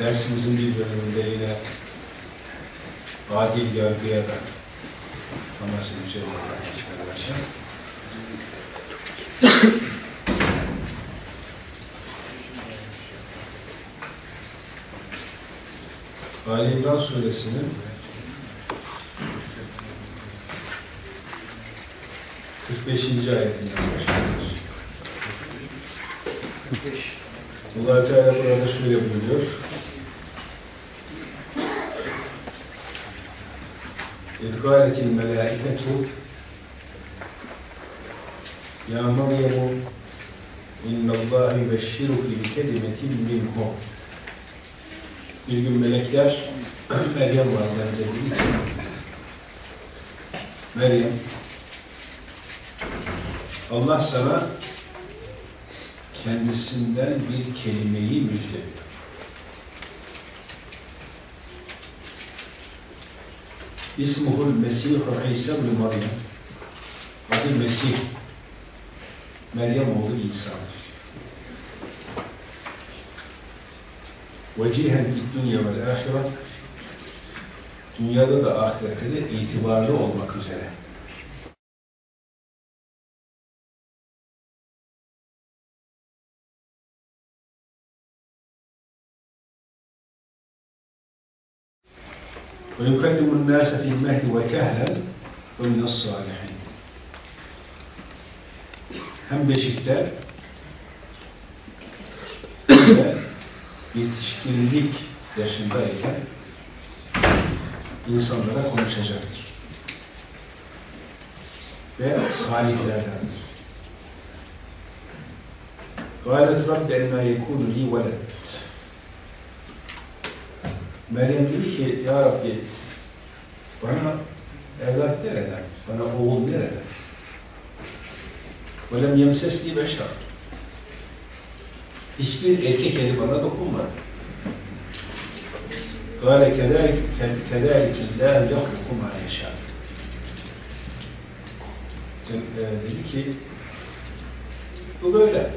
Dersimizin bir bölümünde yine adil yargıya da temas edeceğiz arkadaşlar. Ali İmran suresinin 45. ayetinden başlıyoruz. Allah Teala burada şöyle buyuruyor. اِذْ قَالَتِ الْمَلَائِكَةُ يَا مَرْيَمُ اِنَّ اللّٰهِ يُبَشِّرُكِ بِكَلِمَةٍ مِنْهُ Bir gün melekler Meryem validemize dedi ki Meryem Allah sana kendisinden bir kelimeyi müjdeliyor. İsmuhul Mesihu İsa bin Meryem. Adı Mesih. Meryem oğlu İsa'dır. Vecihen fid dünya vel ahire. Dünyada da ahirette de itibarlı olmak üzere. ويكلم الناس في المهد وكهلا ومن الصالحين hem beşikte hem de yetişkinlik yaşındayken insanlara konuşacaktır. Ve salihlerdendir. قالت رب أن يكون لي ولد Meryem dedi ki, Ya Rabbi, bana evlat nereden? Bana oğul nereden? Velem yemsesli beşer. Hiçbir erkek eli bana dokunmadı. Gâle kedâlikillâhu yahluku mâ yeşâ. Dedi ki, bu böyle.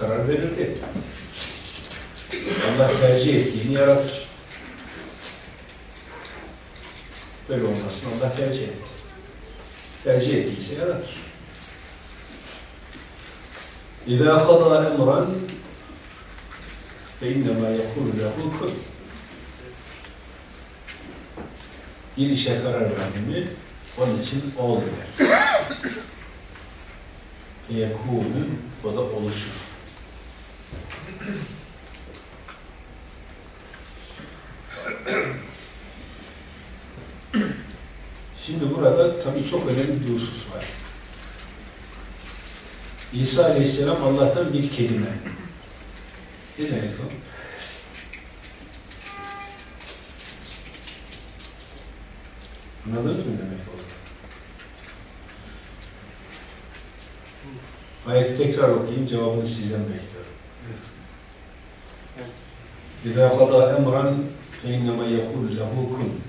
Karar verildi. Allah tercih ettiğini yaratır. Böyle olmasını Allah tercih etti. Tercih ettiyse yaratır. İzâ kadâ emran fe innemâ yekûlü lehu kun. Bir işe karar verdi mi, onun için ol der. Yekûnü, o da oluşur. Şimdi burada tabii çok önemli bir husus var. İsa Aleyhisselam Allah'tan bir kelime. Ne demek o? Anladınız mı demek o? Ayeti tekrar okuyayım, cevabını sizden bekliyorum. İzâ kadâ emran fe innema yekûl lehu kun.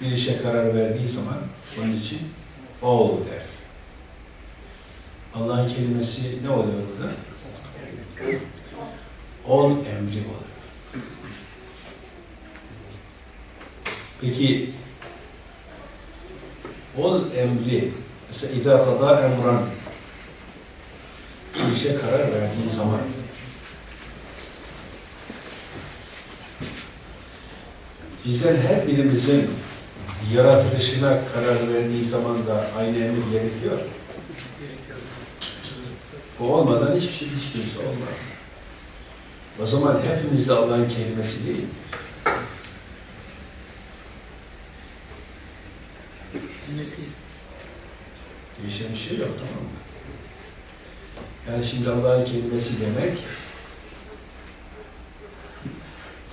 Bir işe karar verdiği zaman onun için ol der. Allah'ın kelimesi ne oluyor burada? Ol emri oluyor. Peki ol emri mesela idâ kadâ emran bir işe karar verdiği zaman bizden her birimizin yaratılışına karar verdiği zaman da aynı emir gerekiyor. O olmadan hiçbir şey, hiç kimse olmaz. O zaman hepimiz de Allah'ın kelimesi değil. Dinlesiyiz. Değişen bir şey yok tamam mı? Yani şimdi Allah'ın kelimesi demek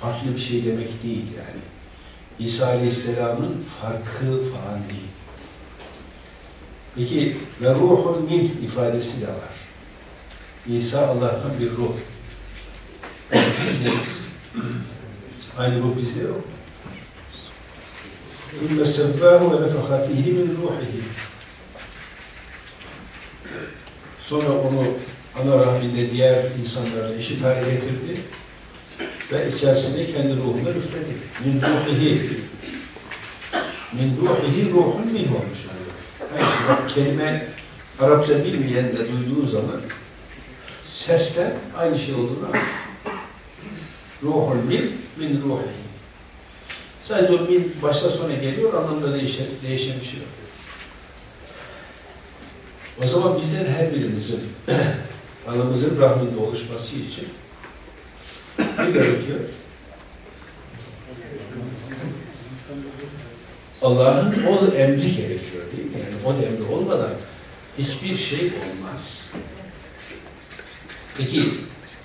farklı bir şey demek değil yani. İsa Aleyhisselam'ın farkı falan değil. Peki ve ruhun min ifadesi de var. İsa Allah'tan bir ruh. Aynı ruh bizde yok. ثُمَّ سَبَّاهُ وَنَفَخَ ف۪يهِ مِنْ رُوحِهِ Sonra onu ana rahminde diğer insanlarla eşit hale getirdi ve içerisinde kendi ruhunu. Min ruhihi min ruhihi ruhun min olmuş. Yani bak, kelime Arapça bilmeyen de duyduğu zaman sesle aynı şey olduğunu anlar. Ruhul min min ruhihi. Sadece o min başta sona geliyor, anlamda değişen, değişen bir şey yok. O zaman bizden her birimizin anamızın rahminde oluşması için ne gerekiyor? Allah'ın o emri gerekiyor değil mi? Yani o emri olmadan hiçbir şey olmaz. Peki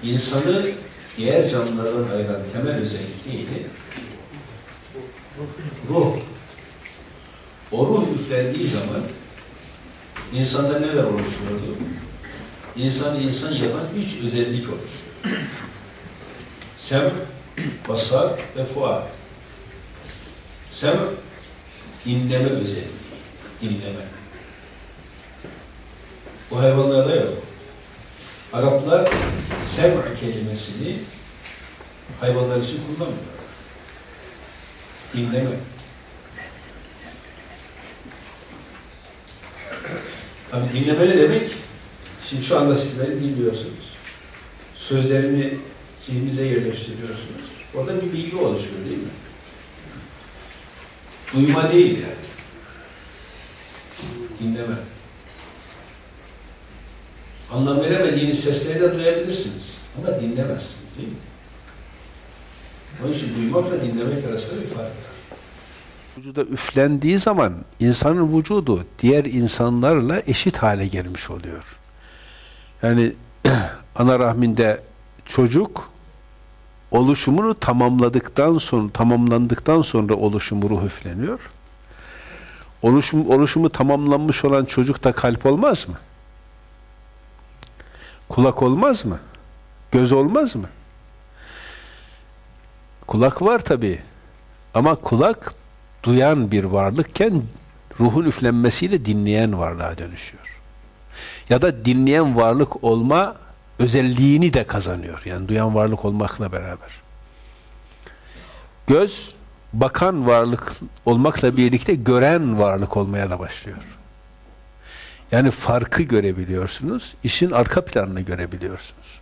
insanı diğer canlılardan ayıran temel özellik neydi? Ruh. O ruh üflendiği zaman insanda neler oluşuyordu? İnsanı insan yapan üç özellik oluşuyor. Sem, basar ve fuar. Sem, dinleme özelliği. Dinleme. Bu hayvanlarda yok. Araplar sem kelimesini hayvanlar için kullanmıyor. Dinleme. Tabi dinleme ne demek? Şimdi şu anda siz beni dinliyorsunuz. Sözlerimi zihninize yerleştiriyorsunuz. Orada bir bilgi oluşuyor değil mi? Duyma değil yani. Dinleme. Anlam veremediğiniz sesleri de duyabilirsiniz. Ama dinlemezsiniz değil mi? Onun için duymakla dinlemek arasında bir fark var. Vücuda üflendiği zaman insanın vücudu diğer insanlarla eşit hale gelmiş oluyor. Yani ana rahminde çocuk oluşumunu tamamladıktan sonra tamamlandıktan sonra oluşumu ruh üfleniyor. Oluşum, oluşumu tamamlanmış olan çocukta kalp olmaz mı? Kulak olmaz mı? Göz olmaz mı? Kulak var tabi. Ama kulak duyan bir varlıkken ruhun üflenmesiyle dinleyen varlığa dönüşüyor. Ya da dinleyen varlık olma özelliğini de kazanıyor. Yani duyan varlık olmakla beraber. Göz bakan varlık olmakla birlikte gören varlık olmaya da başlıyor. Yani farkı görebiliyorsunuz, işin arka planını görebiliyorsunuz.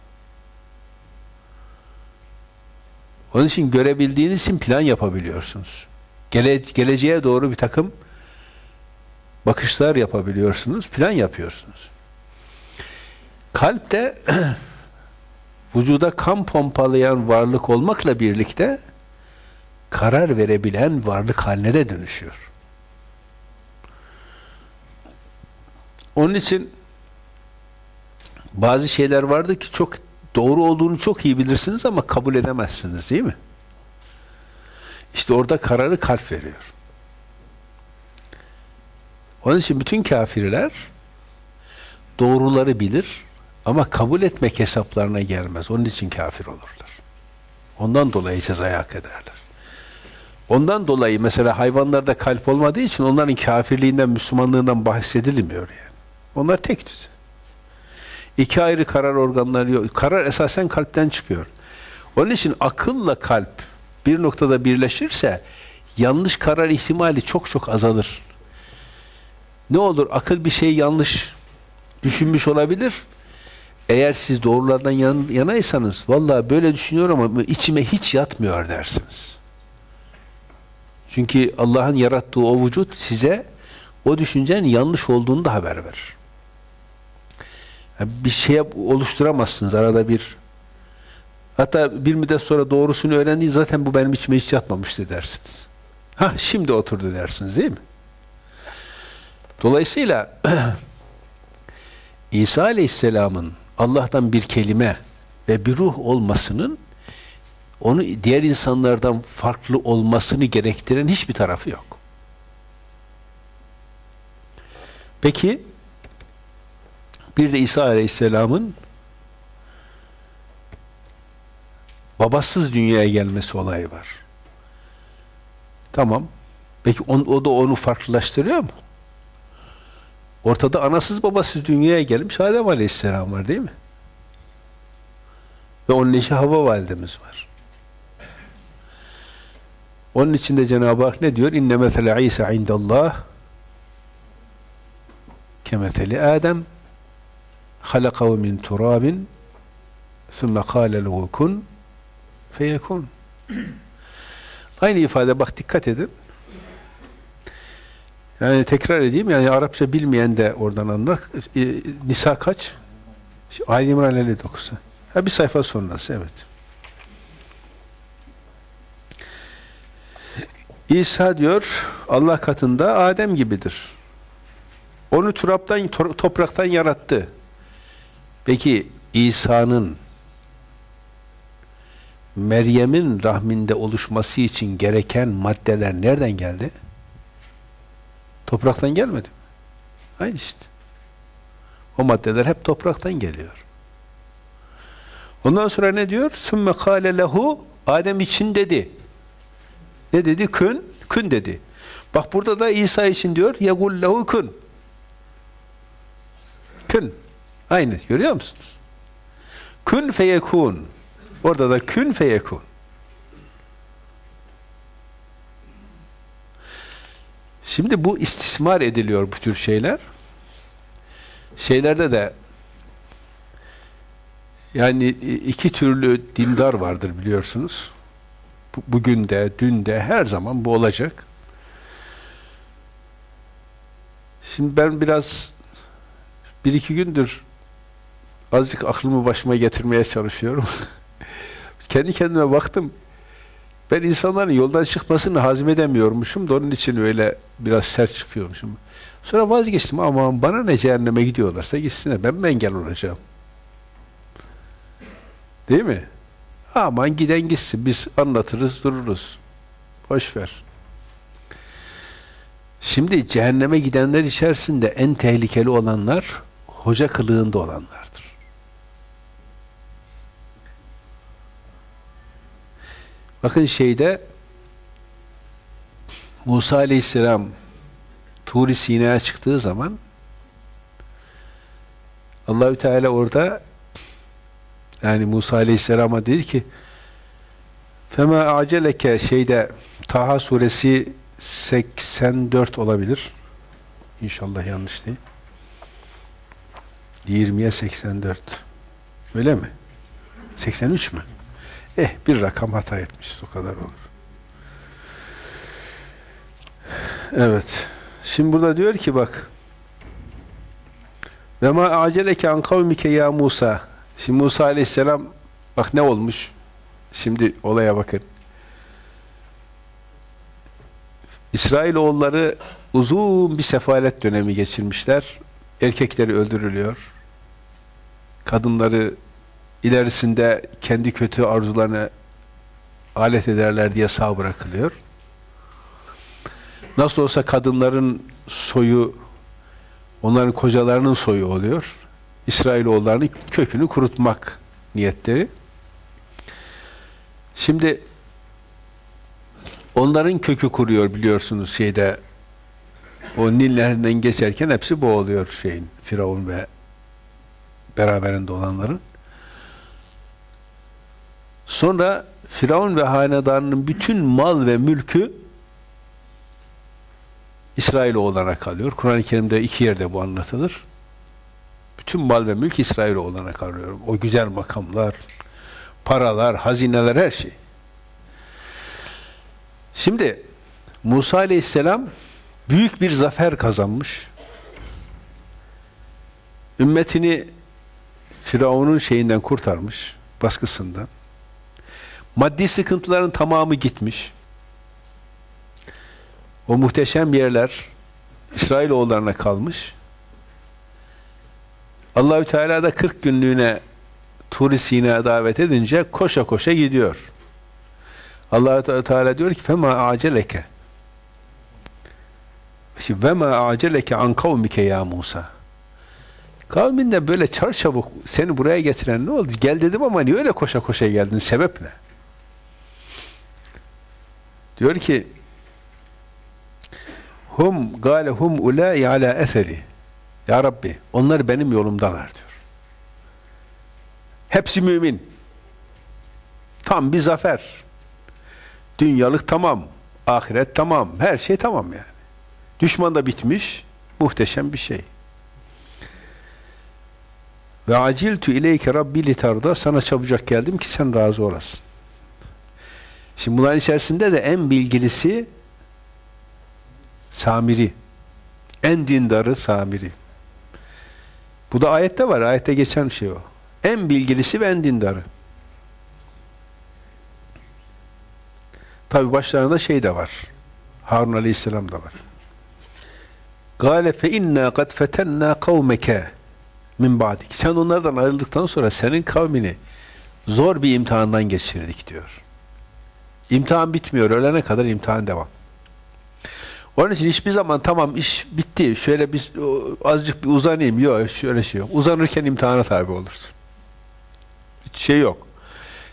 Onun için görebildiğiniz için plan yapabiliyorsunuz. Gele, geleceğe doğru bir takım bakışlar yapabiliyorsunuz, plan yapıyorsunuz. Kalp de vücuda kan pompalayan varlık olmakla birlikte karar verebilen varlık haline de dönüşüyor. Onun için bazı şeyler vardı ki çok doğru olduğunu çok iyi bilirsiniz ama kabul edemezsiniz değil mi? İşte orada kararı kalp veriyor. Onun için bütün kafirler doğruları bilir ama kabul etmek hesaplarına gelmez. Onun için kafir olurlar. Ondan dolayı cezayı hak ederler. Ondan dolayı mesela hayvanlarda kalp olmadığı için onların kafirliğinden, Müslümanlığından bahsedilmiyor yani. Onlar tek düze. İki ayrı karar organları yok. Karar esasen kalpten çıkıyor. Onun için akılla kalp bir noktada birleşirse yanlış karar ihtimali çok çok azalır. Ne olur akıl bir şey yanlış düşünmüş olabilir. Eğer siz doğrulardan yan, yanaysanız vallahi böyle düşünüyorum ama içime hiç yatmıyor dersiniz. Çünkü Allah'ın yarattığı o vücut size o düşüncenin yanlış olduğunu da haber verir. Yani bir şey oluşturamazsınız arada bir hatta bir müddet sonra doğrusunu öğrendiğiniz zaten bu benim içime hiç yatmamıştı dersiniz. Ha şimdi oturdu dersiniz değil mi? Dolayısıyla İsa Aleyhisselam'ın Allah'tan bir kelime ve bir ruh olmasının onu diğer insanlardan farklı olmasını gerektiren hiçbir tarafı yok. Peki bir de İsa Aleyhisselam'ın babasız dünyaya gelmesi olayı var. Tamam. Peki on, o da onu farklılaştırıyor mu? Ortada anasız babasız dünyaya gelmiş Adem Aleyhisselam var değil mi? Ve onun eşi Havva validemiz var. Onun için de Cenab-ı Hak ne diyor? İnne mesele İsa indallah kemetheli Adem halakahu min turabin sümme kâle lehu kun feyekun. Aynı ifade bak dikkat edin. Yani tekrar edeyim yani Arapça bilmeyen de oradan anlar. E, Nisa kaç? Ali İmran 59. Ha bir sayfa sonrası evet. İsa diyor Allah katında Adem gibidir. Onu turaptan topraktan yarattı. Peki İsa'nın Meryem'in rahminde oluşması için gereken maddeler nereden geldi? Topraktan gelmedi mi? Aynı işte. O maddeler hep topraktan geliyor. Ondan sonra ne diyor? Sümme kâle lehu Adem için dedi. Ne dedi? Kün. Kün dedi. Bak burada da İsa için diyor. Yegul lehu kün. Kün. Aynı. Görüyor musunuz? Kün feyekun. Orada da kün feyekun. Şimdi bu istismar ediliyor bu tür şeyler. Şeylerde de yani iki türlü dindar vardır biliyorsunuz. Bugün de, dün de, her zaman bu olacak. Şimdi ben biraz bir iki gündür azıcık aklımı başıma getirmeye çalışıyorum. Kendi kendime baktım. Ben insanların yoldan çıkmasını hazmedemiyormuşum da onun için öyle biraz sert çıkıyormuşum. Sonra vazgeçtim ama bana ne cehenneme gidiyorlarsa gitsinler. Ben mi engel olacağım? Değil mi? Aman giden gitsin. Biz anlatırız, dururuz. Boş ver. Şimdi cehenneme gidenler içerisinde en tehlikeli olanlar hoca kılığında olanlardır. Bakın şeyde Musa Aleyhisselam Tur-i Sina'ya çıktığı zaman Allahü Teala orada yani Musa Aleyhisselam'a dedi ki Fema aceleke şeyde Taha suresi 84 olabilir. İnşallah yanlış değil. 20'ye 84. Öyle mi? 83 mü? Eh bir rakam hata etmiş. O kadar olur. Evet. Şimdi burada diyor ki bak ve ma aceleke an kavmike ya Musa Şimdi Musa aleyhisselam bak ne olmuş? Şimdi olaya bakın. İsrailoğulları uzun bir sefalet dönemi geçirmişler. Erkekleri öldürülüyor. Kadınları ilerisinde kendi kötü arzularını alet ederler diye sağ bırakılıyor. Nasıl olsa kadınların soyu onların kocalarının soyu oluyor. İsrailoğullarının kökünü kurutmak niyetleri. Şimdi onların kökü kuruyor biliyorsunuz şeyde o Nillerinden geçerken hepsi boğuluyor şeyin Firavun ve beraberinde olanların. Sonra Firavun ve hanedanının bütün mal ve mülkü İsrailoğullarına kalıyor. Kur'an-ı Kerim'de iki yerde bu anlatılır. Bütün mal ve mülk İsrailoğullarına kalıyor. O güzel makamlar, paralar, hazineler, her şey. Şimdi Musa Aleyhisselam büyük bir zafer kazanmış. Ümmetini Firavun'un şeyinden kurtarmış, baskısından. Maddi sıkıntıların tamamı gitmiş. O muhteşem yerler İsrailoğullarına kalmış. Allahü Teala da 40 günlüğüne Tur-i Sina'ya davet edince koşa koşa gidiyor. Allah Teala diyor ki fema aceleke ve ma aceleke an kavmike ya Musa. Kavminde böyle çarçabuk seni buraya getiren ne oldu? Gel dedim ama niye öyle koşa koşa geldin? Sebep ne? Diyor ki hum gale hum ulai ala eseri Ya Rabbi onlar benim yolumdalar diyor. Hepsi mümin. Tam bir zafer. Dünyalık tamam. Ahiret tamam. Her şey tamam yani. Düşman da bitmiş. Muhteşem bir şey. Ve aciltu ileyke rabbi litarda sana çabucak geldim ki sen razı olasın. Şimdi bunların içerisinde de en bilgilisi Samiri. En dindarı Samiri. Bu da ayette var. Ayette geçen şey o. En bilgilisi ve en dindarı. Tabi başlarında şey de var. Harun Aleyhisselam da var. Fe inna kad fetenna kavmeke min ba'dik. Sen onlardan ayrıldıktan sonra senin kavmini zor bir imtihandan geçirdik diyor. İmtihan bitmiyor. Ölene kadar imtihan devam. Onun için hiçbir zaman tamam iş bitti. Şöyle bir azıcık bir uzanayım. Yok şöyle şey yok. Uzanırken imtihana tabi olursun. Hiç şey yok.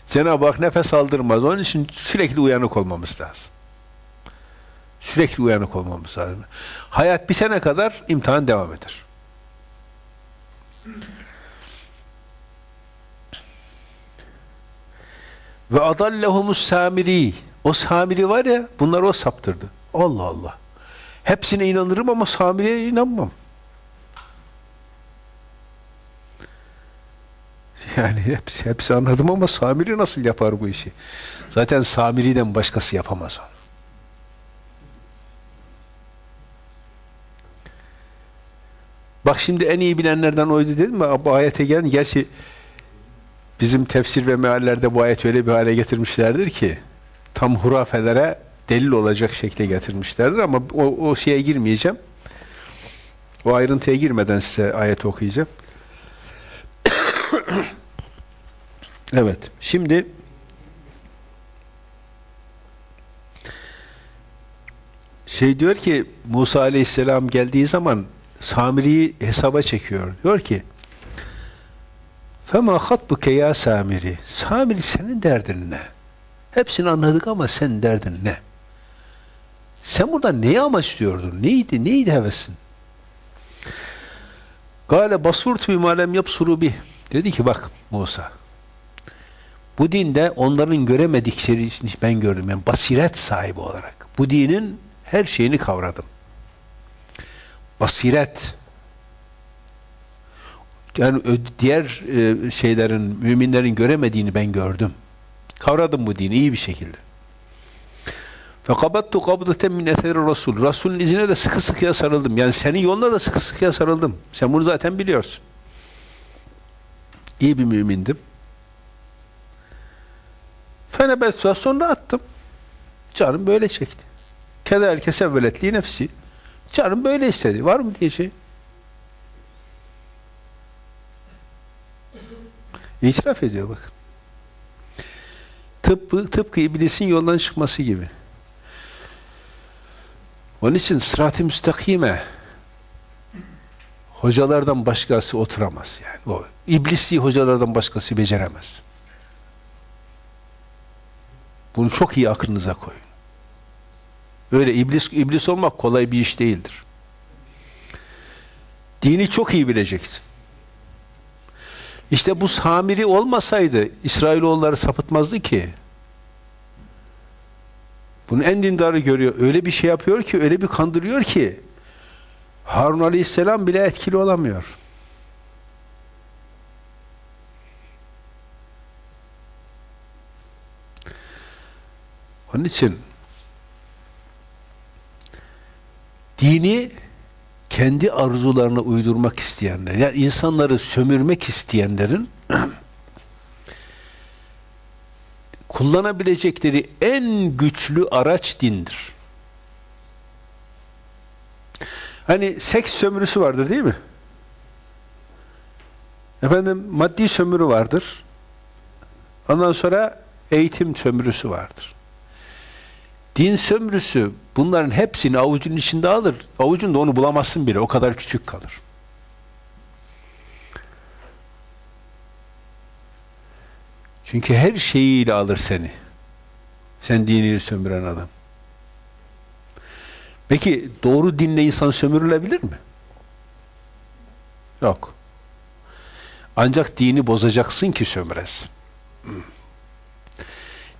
Cenab-ı Hak nefes aldırmaz. Onun için sürekli uyanık olmamız lazım. Sürekli uyanık olmamız lazım. Hayat bitene kadar imtihan devam eder. Ve adallehumus samiri. O samiri var ya, bunları o saptırdı. Allah Allah. Hepsine inanırım ama samiriye inanmam. Yani hepsi, hepsi anladım ama Samiri nasıl yapar bu işi? Zaten Samiri'den başkası yapamaz onu. Bak şimdi en iyi bilenlerden oydu dedim mi? Bu ayete gelin. Gerçi bizim tefsir ve meallerde bu ayet öyle bir hale getirmişlerdir ki tam hurafelere delil olacak şekle getirmişlerdir ama o, o şeye girmeyeceğim. O ayrıntıya girmeden size ayet okuyacağım. evet. Şimdi şey diyor ki Musa Aleyhisselam geldiği zaman Samiri'yi hesaba çekiyor. Diyor ki Fema hatbuke ya Samiri. Samiri senin derdin ne? Hepsini anladık ama sen derdin ne? Sen burada neyi amaçlıyordun? Neydi? Neydi hevesin? Gale basurt bima lem yapsuru bih. Dedi ki bak Musa. Bu dinde onların göremedikleri için ben gördüm. Yani basiret sahibi olarak. Bu dinin her şeyini kavradım. Basiret yani diğer e, şeylerin, müminlerin göremediğini ben gördüm. Kavradım bu dini iyi bir şekilde. Fekabattu kabdeten min eseri Rasul. Rasulün izine de sıkı sıkıya sarıldım. Yani senin yoluna da sıkı sıkıya sarıldım. Sen bunu zaten biliyorsun. İyi bir mümindim. Fenebetsuha sonra attım. Canım böyle çekti. Kederke sevveletli nefsi. Canım böyle istedi. Var mı diye İtiraf ediyor bak. Tıpkı, tıpkı iblisin yoldan çıkması gibi. Onun için sırat-ı müstakime hocalardan başkası oturamaz yani. O iblisi hocalardan başkası beceremez. Bunu çok iyi aklınıza koyun. Öyle iblis iblis olmak kolay bir iş değildir. Dini çok iyi bileceksin. İşte bu Samiri olmasaydı İsrailoğulları sapıtmazdı ki. Bunu en dindarı görüyor. Öyle bir şey yapıyor ki, öyle bir kandırıyor ki Harun Aleyhisselam bile etkili olamıyor. Onun için dini kendi arzularına uydurmak isteyenler, yani insanları sömürmek isteyenlerin kullanabilecekleri en güçlü araç dindir. Hani seks sömürüsü vardır değil mi? Efendim maddi sömürü vardır. Ondan sonra eğitim sömürüsü vardır. Din sömürüsü bunların hepsini avucun içinde alır. Avucunda onu bulamazsın bile. O kadar küçük kalır. Çünkü her şeyiyle alır seni. Sen dinini sömüren adam. Peki doğru dinle insan sömürülebilir mi? Yok. Ancak dini bozacaksın ki sömüresin.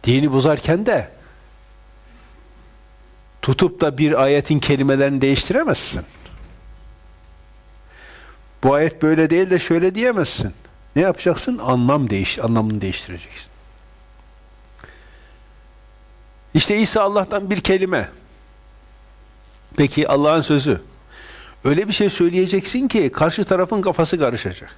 dini bozarken de tutup da bir ayetin kelimelerini değiştiremezsin. Bu ayet böyle değil de şöyle diyemezsin. Ne yapacaksın? Anlam değiş, anlamını değiştireceksin. İşte İsa Allah'tan bir kelime. Peki Allah'ın sözü. Öyle bir şey söyleyeceksin ki karşı tarafın kafası karışacak.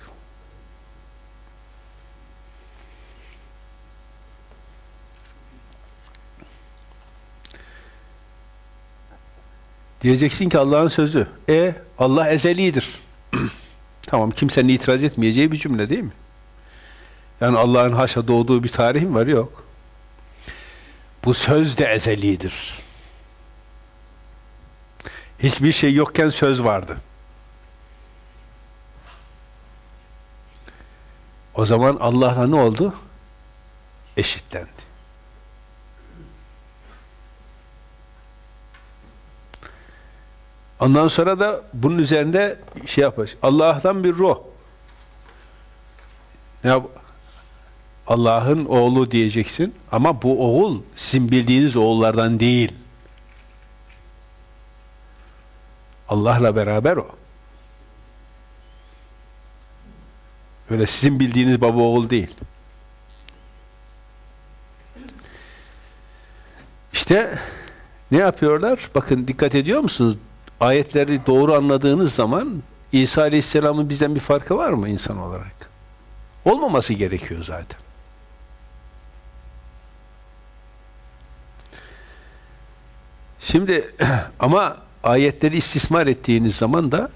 Diyeceksin ki Allah'ın sözü. E Allah ezelidir. tamam kimsenin itiraz etmeyeceği bir cümle değil mi? Yani Allah'ın haşa doğduğu bir tarih mi var? Yok. Bu söz de ezelidir. Hiçbir şey yokken söz vardı. O zaman Allah'la ne oldu? Eşitlendi. Ondan sonra da bunun üzerinde şey yapar. Allah'tan bir ruh. Ya Allah'ın oğlu diyeceksin ama bu oğul sizin bildiğiniz oğullardan değil. Allah'la beraber o. Öyle sizin bildiğiniz baba oğul değil. İşte ne yapıyorlar? Bakın dikkat ediyor musunuz? Ayetleri doğru anladığınız zaman İsa Aleyhisselam'ın bizden bir farkı var mı insan olarak? Olmaması gerekiyor zaten. Şimdi ama ayetleri istismar ettiğiniz zaman da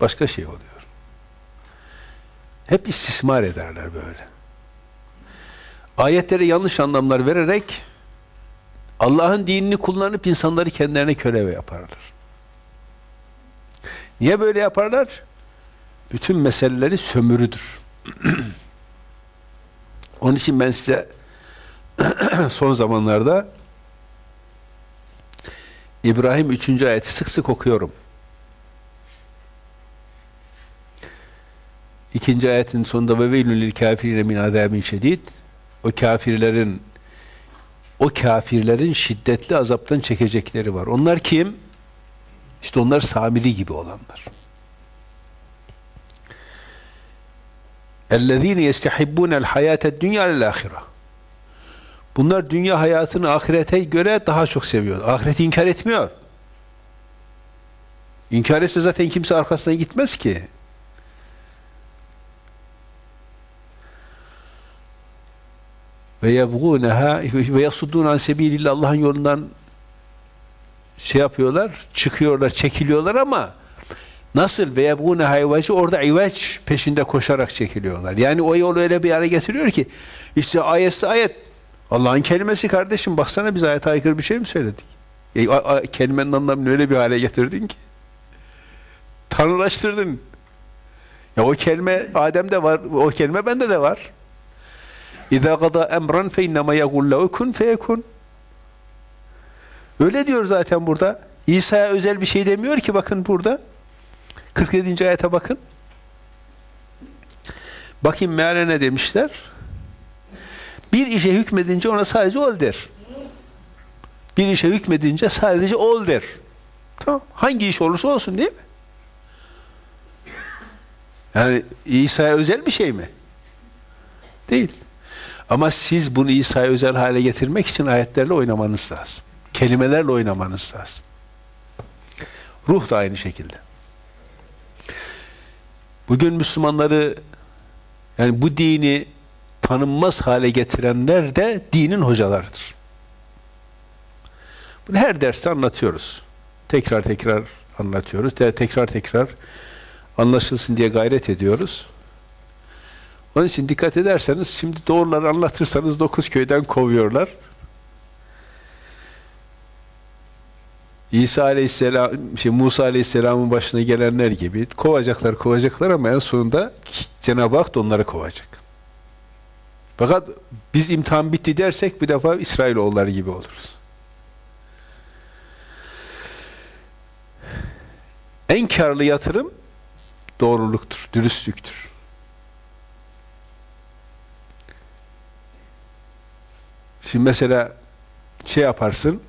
başka şey oluyor. Hep istismar ederler böyle. Ayetlere yanlış anlamlar vererek Allah'ın dinini kullanıp insanları kendilerine köle yaparlar. Niye böyle yaparlar? Bütün meseleleri sömürüdür. Onun için ben size son zamanlarda İbrahim 3. ayeti sık sık okuyorum. İkinci ayetin sonunda ve veylül kafirine min azabin şedid o kafirlerin o kafirlerin şiddetli azaptan çekecekleri var. Onlar kim? İşte onlar Samiri gibi olanlar. اَلَّذ۪ينَ يَسْتَحِبُّونَ الْحَيَاةَ الدُّنْيَا لِلْآخِرَةِ Bunlar dünya hayatını ahirete göre daha çok seviyor. Ahireti inkar etmiyor. İnkar etse zaten kimse arkasına gitmez ki. Ve yebgûneha ve yasuddûn an sebilillah Allah'ın yolundan şey yapıyorlar, çıkıyorlar, çekiliyorlar ama nasıl ve yebgûne hayvacı orada iveç peşinde koşarak çekiliyorlar. Yani o yolu öyle bir yere getiriyor ki işte ayetse ayet Allah'ın kelimesi kardeşim baksana biz ayet aykırı bir şey mi söyledik? E, a, a, kelimenin anlamını öyle bir hale getirdin ki. Tanrılaştırdın. Ya o kelime Adem'de var, o kelime bende de var. İza gada emran fe innema yekul kun feyekun. Öyle diyor zaten burada. İsa'ya özel bir şey demiyor ki bakın burada. 47. ayete bakın. Bakayım meale ne demişler? Bir işe hükmedince ona sadece ol der. Bir işe hükmedince sadece ol der. Tamam. Hangi iş olursa olsun değil mi? Yani İsa'ya özel bir şey mi? Değil. Ama siz bunu İsa'ya özel hale getirmek için ayetlerle oynamanız lazım. Kelimelerle oynamanız lazım. Ruh da aynı şekilde. Bugün Müslümanları yani bu dini tanınmaz hale getirenler de dinin hocalarıdır. Bunu her derste anlatıyoruz. Tekrar tekrar anlatıyoruz. Tekrar tekrar anlaşılsın diye gayret ediyoruz. Onun için dikkat ederseniz şimdi doğruları anlatırsanız dokuz köyden kovuyorlar. İsa Aleyhisselam, şey Musa Aleyhisselam'ın başına gelenler gibi kovacaklar, kovacaklar ama en sonunda Cenab-ı Hak da onları kovacak. Fakat biz imtihan bitti dersek bir defa İsrailoğulları gibi oluruz. En karlı yatırım doğruluktur, dürüstlüktür. Şimdi mesela şey yaparsın,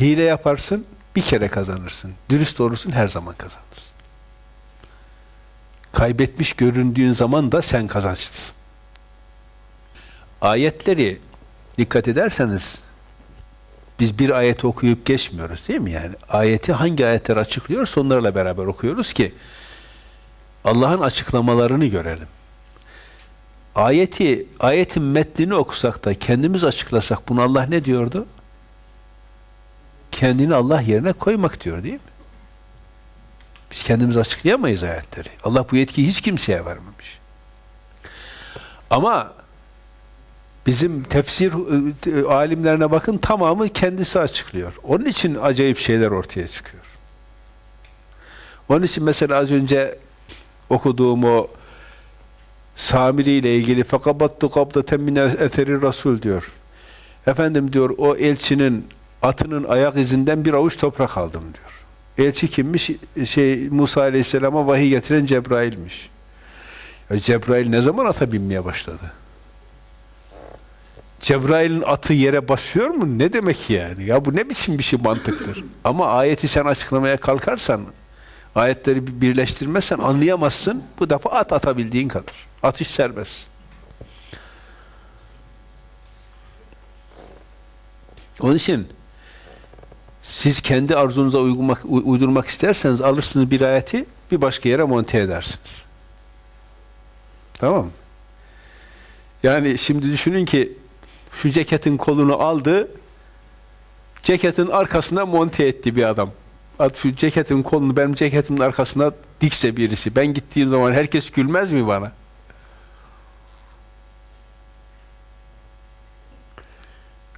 hile yaparsın, bir kere kazanırsın. Dürüst olursun, her zaman kazanırsın. Kaybetmiş göründüğün zaman da sen kazançlısın. Ayetleri dikkat ederseniz biz bir ayet okuyup geçmiyoruz değil mi yani? Ayeti hangi ayetler açıklıyor onlarla beraber okuyoruz ki Allah'ın açıklamalarını görelim. Ayeti, ayetin metnini okusak da kendimiz açıklasak bunu Allah ne diyordu? Kendini Allah yerine koymak diyor değil mi? Biz kendimiz açıklayamayız ayetleri. Allah bu yetkiyi hiç kimseye vermemiş. Ama bizim tefsir e, alimlerine bakın tamamı kendisi açıklıyor. Onun için acayip şeyler ortaya çıkıyor. Onun için mesela az önce okuduğum o Samiri ile ilgili fekabattu kabdaten min eteri rasul diyor. Efendim diyor o elçinin atının ayak izinden bir avuç toprak aldım diyor. Elçi kimmiş? Şey Musa Aleyhisselam'a vahiy getiren Cebrail'miş. Ya Cebrail ne zaman ata binmeye başladı? Cebrail'in atı yere basıyor mu? Ne demek yani? Ya bu ne biçim bir şey mantıktır? Ama ayeti sen açıklamaya kalkarsan, ayetleri birleştirmezsen anlayamazsın. Bu defa at atabildiğin kadar. Atış serbest. Onun için siz kendi arzunuza uygumak, uydurmak isterseniz alırsınız bir ayeti bir başka yere monte edersiniz. Tamam mı? Yani şimdi düşünün ki şu ceketin kolunu aldı ceketin arkasına monte etti bir adam. Şu ceketin kolunu benim ceketimin arkasına dikse birisi. Ben gittiğim zaman herkes gülmez mi bana?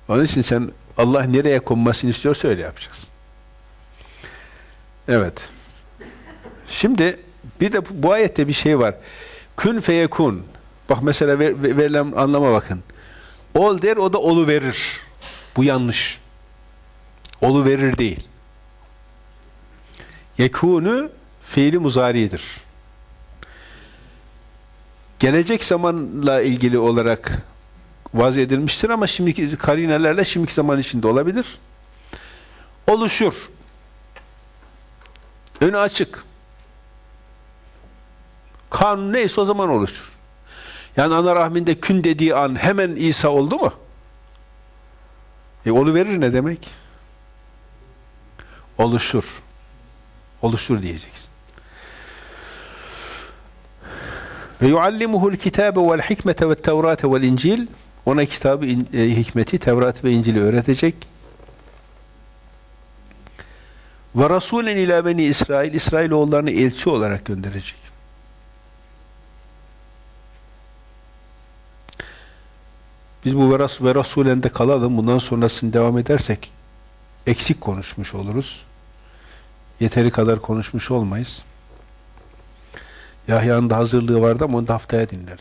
Onun için sen Allah nereye konmasını istiyorsa öyle yapacaksın. Evet. Şimdi bir de bu, ayette bir şey var. Kün feyekun. Bak mesela ver, verilen anlama bakın. Ol der o da olu verir. Bu yanlış. Olu verir değil. Yekûnü fiili muzaridir. Gelecek zamanla ilgili olarak vaz edilmiştir ama şimdiki karinelerle şimdiki zaman içinde olabilir. Oluşur. Önü açık. Kanun neyse o zaman oluşur. Yani ana rahminde kün dediği an hemen İsa oldu mu? E verir ne demek? Oluşur. Oluşur diyeceksin. Ve yuallimuhu'l kitabe ve'l hikmete ve't tevrate ve'l incil ona kitabı, e, hikmeti, Tevrat ve İncil'i öğretecek. Ve Resulen ila beni İsrail, İsrailoğullarını elçi olarak gönderecek. Biz bu ve Resulen'de kalalım. Bundan sonrasını devam edersek eksik konuşmuş oluruz. Yeteri kadar konuşmuş olmayız. Yahya'nın da hazırlığı vardı ama onu da haftaya dinleriz.